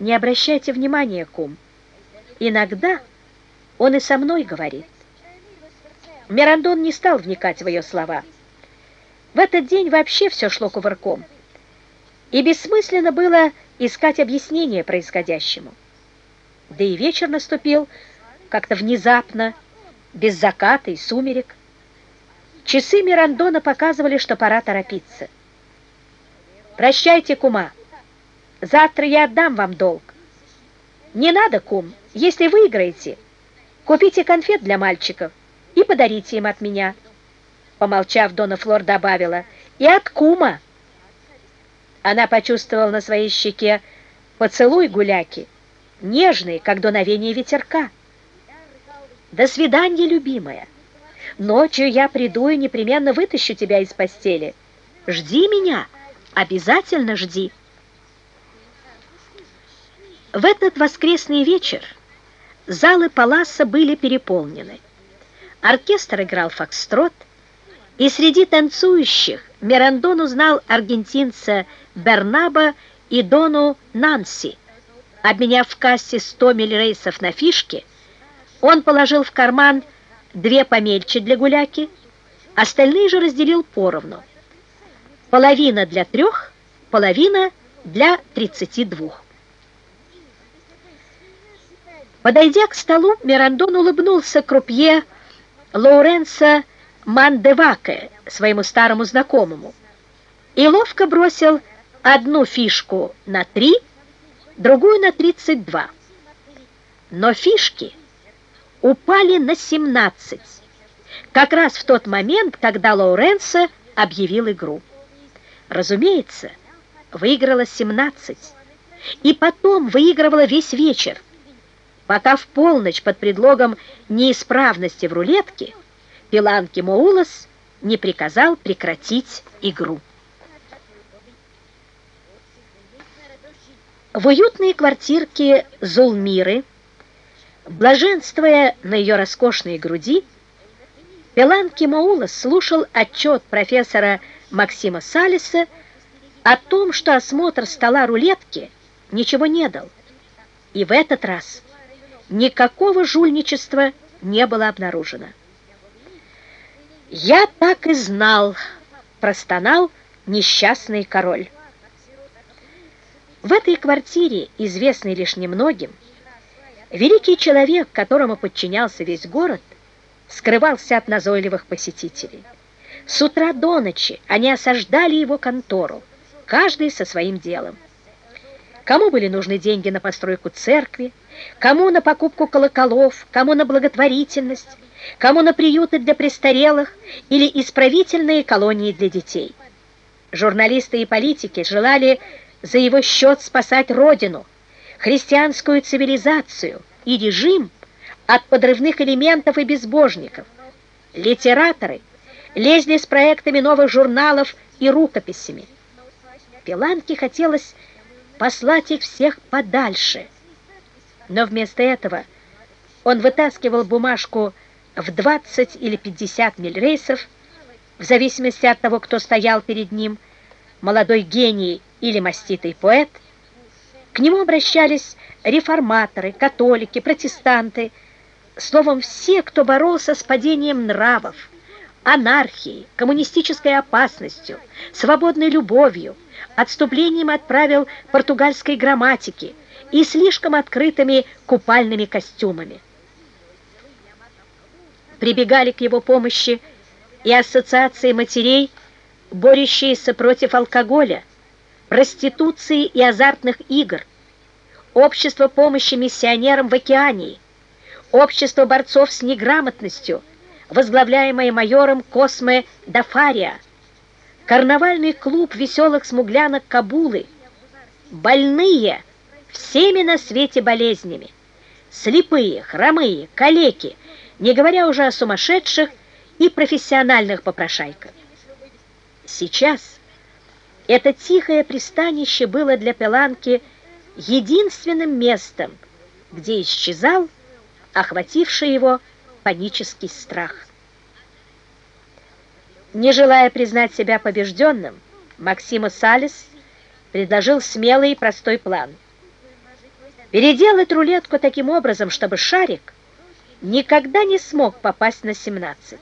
Не обращайте внимания, кум. Иногда он и со мной говорит. Мирандон не стал вникать в ее слова. В этот день вообще все шло кувырком. И бессмысленно было искать объяснение происходящему. Да и вечер наступил как-то внезапно, без заката и сумерек. Часы Мирандона показывали, что пора торопиться. «Прощайте, кума. Завтра я отдам вам долг». «Не надо, кум. Если выиграете, купите конфет для мальчиков и подарите им от меня». Помолчав, Дона Флор добавила, «И от кума». Она почувствовала на своей щеке поцелуй гуляки, нежный, как дуновение ветерка. «До свидания, любимая. Ночью я приду и непременно вытащу тебя из постели. Жди меня, обязательно жди». В этот воскресный вечер залы Паласа были переполнены. Оркестр играл фокстрот, и среди танцующих Мирандон узнал аргентинца Бернаба и Дону Нанси. Обменяв в кассе 100 миллирейсов на фишки, он положил в карман две помельче для гуляки, остальные же разделил поровну. Половина для трех, половина для тридцати двух. Подойдя к столу, Мирандон улыбнулся крупье Лоуренса Мандеваке, своему старому знакомому, и ловко бросил одну фишку на три, другую на 32. Но фишки упали на 17, как раз в тот момент, когда Лоуренса объявил игру. Разумеется, выиграла 17, и потом выигрывала весь вечер, пока в полночь под предлогом неисправности в рулетке Пиланки Моулас не приказал прекратить игру. В уютной квартирке Зулмиры, блаженствуя на ее роскошной груди, Пеланки Маулас слушал отчет профессора Максима Салиса о том, что осмотр стола рулетки ничего не дал. И в этот раз никакого жульничества не было обнаружено. «Я так и знал», — простонал несчастный король. В этой квартире, известной лишь немногим, великий человек, которому подчинялся весь город, скрывался от назойливых посетителей. С утра до ночи они осаждали его контору, каждый со своим делом. Кому были нужны деньги на постройку церкви, кому на покупку колоколов, кому на благотворительность, кому на приюты для престарелых или исправительные колонии для детей. Журналисты и политики желали за его счет спасать родину, христианскую цивилизацию и режим от подрывных элементов и безбожников. Литераторы лезли с проектами новых журналов и рукописями. Пиланке хотелось послать их всех подальше, но вместо этого он вытаскивал бумажку в 20 или 50 миль рейсов, в зависимости от того, кто стоял перед ним, молодой гений или маститый поэт, к нему обращались реформаторы, католики, протестанты, словом, все, кто боролся с падением нравов, анархией, коммунистической опасностью, свободной любовью, отступлением от правил португальской грамматики и слишком открытыми купальными костюмами. Прибегали к его помощи и ассоциации матерей, борющиеся против алкоголя, проституции и азартных игр, общество помощи миссионерам в океании, общество борцов с неграмотностью, возглавляемое майором Косме Дафария, карнавальный клуб веселых смуглянок Кабулы, больные всеми на свете болезнями, слепые, хромые, калеки, не говоря уже о сумасшедших и профессиональных попрошайках. Сейчас это тихое пристанище было для Пеланки единственным местом, где исчезал охвативший его панический страх. Не желая признать себя побежденным, Максима Салис предложил смелый и простой план. переделать рулетку таким образом, чтобы шарик никогда не смог попасть на 17.